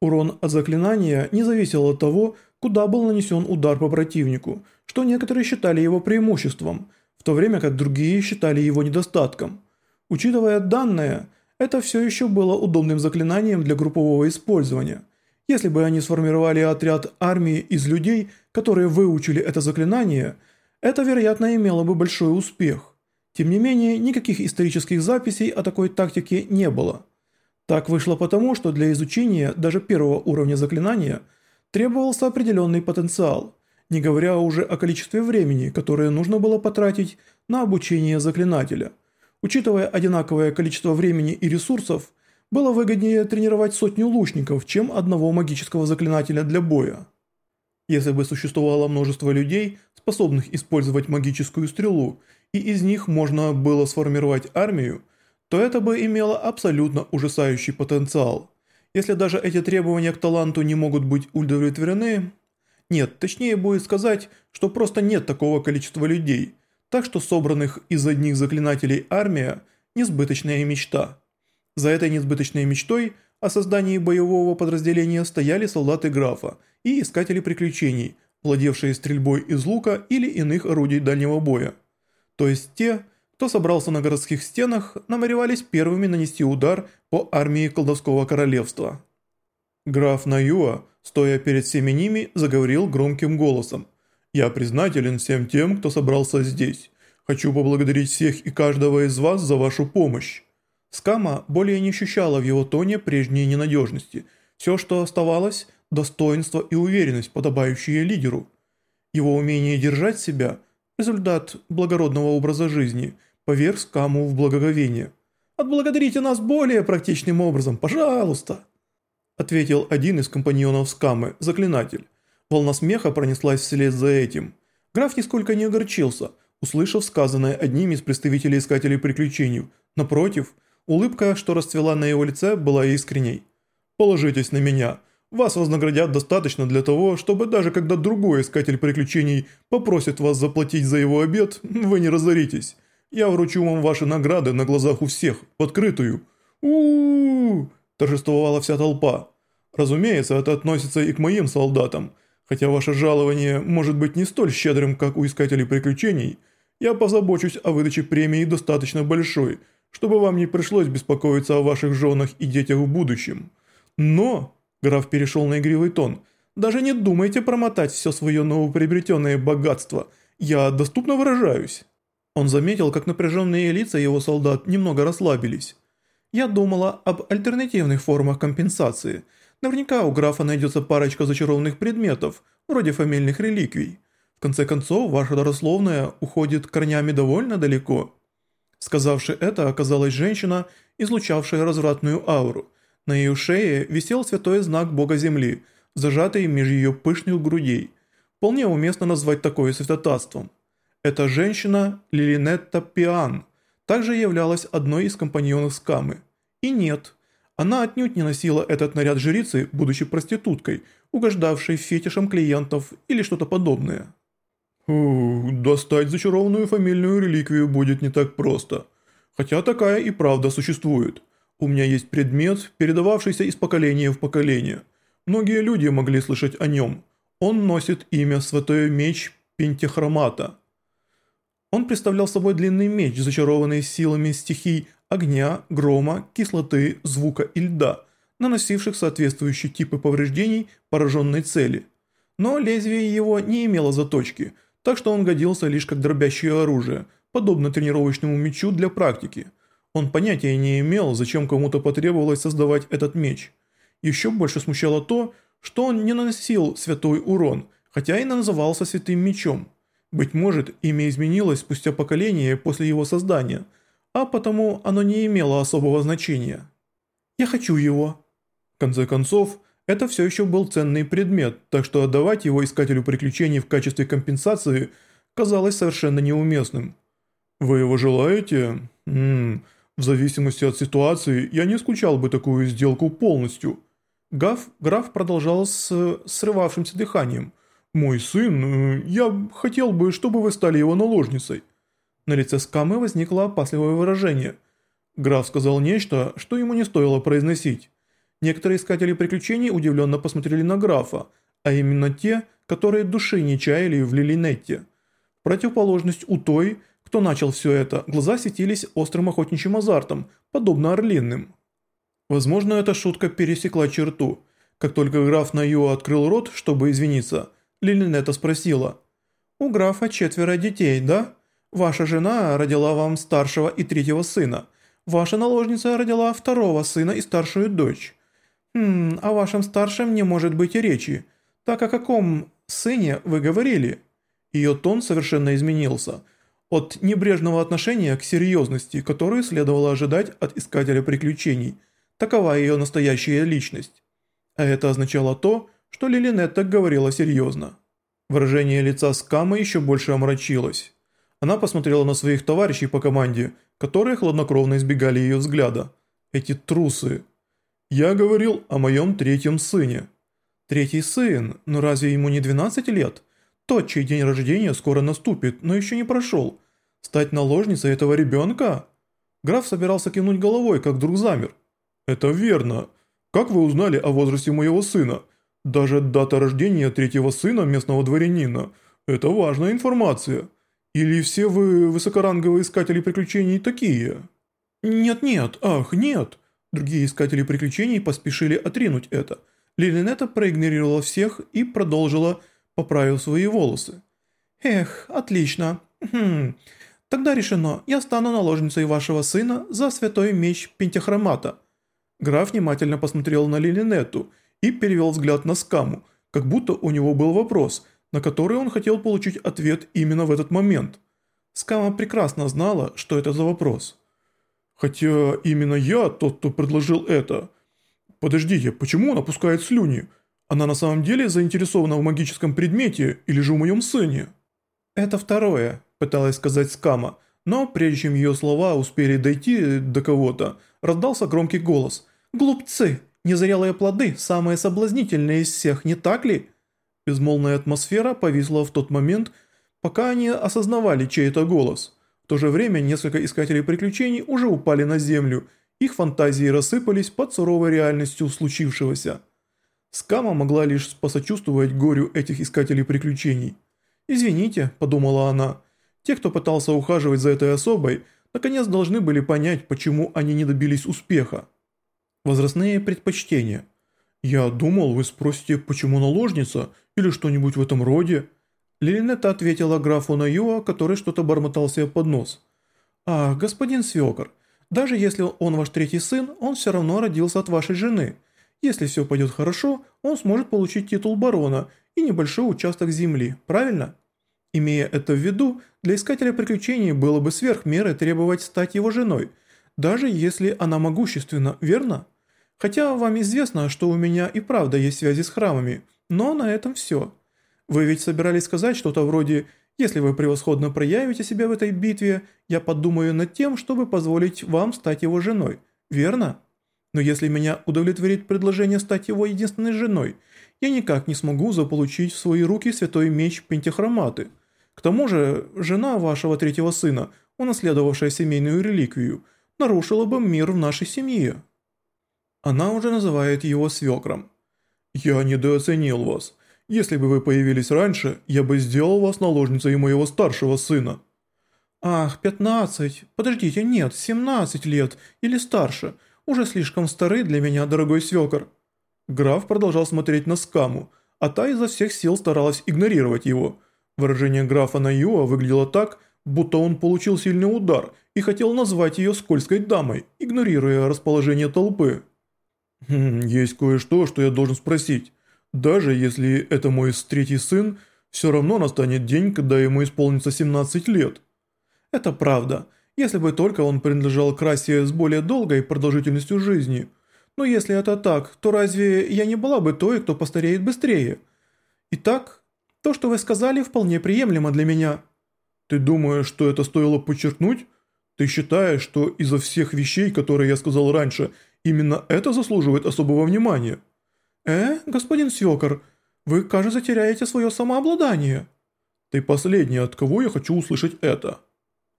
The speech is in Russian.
Урон от заклинания не зависел от того, куда был нанесен удар по противнику, что некоторые считали его преимуществом, в то время как другие считали его недостатком. Учитывая данное, это все еще было удобным заклинанием для группового использования. Если бы они сформировали отряд армии из людей, которые выучили это заклинание, это, вероятно, имело бы большой успех. Тем не менее, никаких исторических записей о такой тактике не было. Так вышло потому, что для изучения даже первого уровня заклинания требовался определенный потенциал, не говоря уже о количестве времени, которое нужно было потратить на обучение заклинателя. Учитывая одинаковое количество времени и ресурсов, было выгоднее тренировать сотню лучников, чем одного магического заклинателя для боя. Если бы существовало множество людей, способных использовать магическую стрелу, и из них можно было сформировать армию, то это бы имело абсолютно ужасающий потенциал. Если даже эти требования к таланту не могут быть удовлетворены... Нет, точнее будет сказать, что просто нет такого количества людей, так что собранных из одних заклинателей армия – несбыточная мечта. За этой несбыточной мечтой о создании боевого подразделения стояли солдаты графа и искатели приключений, владевшие стрельбой из лука или иных орудий дальнего боя. То есть те, кто собрался на городских стенах, намеревались первыми нанести удар по армии колдовского королевства. Граф Наюа, стоя перед всеми ними, заговорил громким голосом. «Я признателен всем тем, кто собрался здесь. Хочу поблагодарить всех и каждого из вас за вашу помощь». Скама более не ощущала в его тоне прежней ненадежности. Все, что оставалось – достоинство и уверенность, подобающие лидеру. Его умение держать себя – результат благородного образа жизни – поверг Скаму в благоговение. «Отблагодарите нас более практичным образом, пожалуйста!» Ответил один из компаньонов Скамы, заклинатель. Волна смеха пронеслась вслед за этим. Граф нисколько не огорчился, услышав сказанное одним из представителей Искателей Приключений. Напротив, улыбка, что расцвела на его лице, была искренней. «Положитесь на меня. Вас вознаградят достаточно для того, чтобы даже когда другой Искатель Приключений попросит вас заплатить за его обед, вы не разоритесь. Я вручу вам ваши награды на глазах у всех, в открытую. у у, -у торжествовала вся толпа. Разумеется, это относится и к моим солдатам. Хотя ваше жалование может быть не столь щедрым, как у искателей приключений, я позабочусь о выдаче премии достаточно большой, чтобы вам не пришлось беспокоиться о ваших женах и детях в будущем. Но, граф перешел на игривый тон, даже не думайте промотать все свое новоприобретенное богатство, я доступно выражаюсь. Он заметил, как напряженные лица его солдат немного расслабились. Я думала об альтернативных формах компенсации. Наверняка у графа найдется парочка зачарованных предметов, вроде фамильных реликвий. В конце концов, ваша родословная уходит корнями довольно далеко. Сказавши это, оказалась женщина, излучавшая развратную ауру. На ее шее висел святой знак бога земли, зажатый меж ее пышных грудей. Вполне уместно назвать такое святотатством. Эта женщина, Лилинетта Пиан, также являлась одной из компаньонов Скамы. И нет, она отнюдь не носила этот наряд жрицы, будучи проституткой, угождавшей фетишам клиентов или что-то подобное. Фу, достать зачарованную фамильную реликвию будет не так просто. Хотя такая и правда существует. У меня есть предмет, передававшийся из поколения в поколение. Многие люди могли слышать о нем. Он носит имя Святой Меч Пентехромата. Он представлял собой длинный меч, зачарованный силами стихий огня, грома, кислоты, звука и льда, наносивших соответствующие типы повреждений пораженной цели. Но лезвие его не имело заточки, так что он годился лишь как дробящее оружие, подобно тренировочному мечу для практики. Он понятия не имел, зачем кому-то потребовалось создавать этот меч. Еще больше смущало то, что он не наносил святой урон, хотя и назывался святым мечом. Быть может, имя изменилось спустя поколение после его создания, а потому оно не имело особого значения. «Я хочу его». В конце концов, это все еще был ценный предмет, так что отдавать его искателю приключений в качестве компенсации казалось совершенно неуместным. «Вы его желаете?» Ммм, в зависимости от ситуации, я не исключал бы такую сделку полностью. Гав, граф продолжал с срывавшимся дыханием – «Мой сын, э, я хотел бы, чтобы вы стали его наложницей». На лице Скамы возникло опасливое выражение. Граф сказал нечто, что ему не стоило произносить. Некоторые искатели приключений удивленно посмотрели на графа, а именно те, которые души не чаяли в Лилинетте. Противоположность у той, кто начал все это, глаза светились острым охотничьим азартом, подобно орлиным. Возможно, эта шутка пересекла черту. Как только граф Наюа открыл рот, чтобы извиниться, Лилинетта спросила. «У графа четверо детей, да? Ваша жена родила вам старшего и третьего сына. Ваша наложница родила второго сына и старшую дочь. Хм, о вашем старшем не может быть и речи. Так о каком сыне вы говорили?» Ее тон совершенно изменился. От небрежного отношения к серьезности, которую следовало ожидать от искателя приключений. Такова ее настоящая личность. А это означало то, что Лилинетта говорила серьезно. Выражение лица Скамы еще больше омрачилось. Она посмотрела на своих товарищей по команде, которые хладнокровно избегали ее взгляда. Эти трусы. «Я говорил о моем третьем сыне». «Третий сын? Но разве ему не 12 лет?» Тот, чей день рождения скоро наступит, но еще не прошел. Стать наложницей этого ребенка? Граф собирался кивнуть головой, как вдруг замер. Это верно. Как вы узнали о возрасте моего сына? Даже дата рождения третьего сына местного дворянина – это важная информация. Или все вы высокоранговые искатели приключений такие? Нет-нет, ах, нет. Другие искатели приключений поспешили отринуть это. Лилинета проигнорировала всех и продолжила поправил свои волосы. «Эх, отлично. Хм. Тогда решено, я стану наложницей вашего сына за святой меч Пентехромата». Граф внимательно посмотрел на Лилинету и перевел взгляд на Скаму, как будто у него был вопрос, на который он хотел получить ответ именно в этот момент. Скама прекрасно знала, что это за вопрос. «Хотя именно я тот, кто предложил это. Подождите, почему он опускает слюни?» Она на самом деле заинтересована в магическом предмете или же в моем сыне?» «Это второе», – пыталась сказать Скама, но прежде чем ее слова успели дойти до кого-то, раздался громкий голос. «Глупцы! Незрелые плоды – самые соблазнительные из всех, не так ли?» Безмолвная атмосфера повисла в тот момент, пока они осознавали чей это голос. В то же время несколько искателей приключений уже упали на землю, их фантазии рассыпались под суровой реальностью случившегося. Скама могла лишь посочувствовать горю этих искателей приключений. «Извините», – подумала она, – «те, кто пытался ухаживать за этой особой, наконец должны были понять, почему они не добились успеха». Возрастные предпочтения. «Я думал, вы спросите, почему наложница, или что-нибудь в этом роде». Лилинета ответила графу Наюа, который что-то бормотал себе под нос. «Ах, господин свекор, даже если он ваш третий сын, он все равно родился от вашей жены». Если все пойдет хорошо, он сможет получить титул барона и небольшой участок земли, правильно? Имея это в виду, для искателя приключений было бы сверх меры требовать стать его женой, даже если она могущественна, верно? Хотя вам известно, что у меня и правда есть связи с храмами, но на этом все. Вы ведь собирались сказать что-то вроде «Если вы превосходно проявите себя в этой битве, я подумаю над тем, чтобы позволить вам стать его женой», верно? Но если меня удовлетворит предложение стать его единственной женой, я никак не смогу заполучить в свои руки святой меч Пентихроматы. К тому же, жена вашего третьего сына, унаследовавшая семейную реликвию, нарушила бы мир в нашей семье. Она уже называет его свекром. «Я недооценил вас. Если бы вы появились раньше, я бы сделал вас наложницей моего старшего сына». «Ах, пятнадцать. Подождите, нет, семнадцать лет или старше» уже слишком стары для меня, дорогой свекор». Граф продолжал смотреть на Скаму, а та изо всех сил старалась игнорировать его. Выражение графа на Юа выглядело так, будто он получил сильный удар и хотел назвать ее скользкой дамой, игнорируя расположение толпы. «Хм, «Есть кое-что, что я должен спросить. Даже если это мой третий сын, все равно настанет день, когда ему исполнится 17 лет». «Это правда». Если бы только он принадлежал к расе с более долгой продолжительностью жизни. Но если это так, то разве я не была бы той, кто постареет быстрее? Итак, то, что вы сказали, вполне приемлемо для меня. Ты думаешь, что это стоило подчеркнуть? Ты считаешь, что из-за всех вещей, которые я сказал раньше, именно это заслуживает особого внимания? Э, господин Сьокар, вы, кажется, теряете свое самообладание. Ты последний, от кого я хочу услышать это.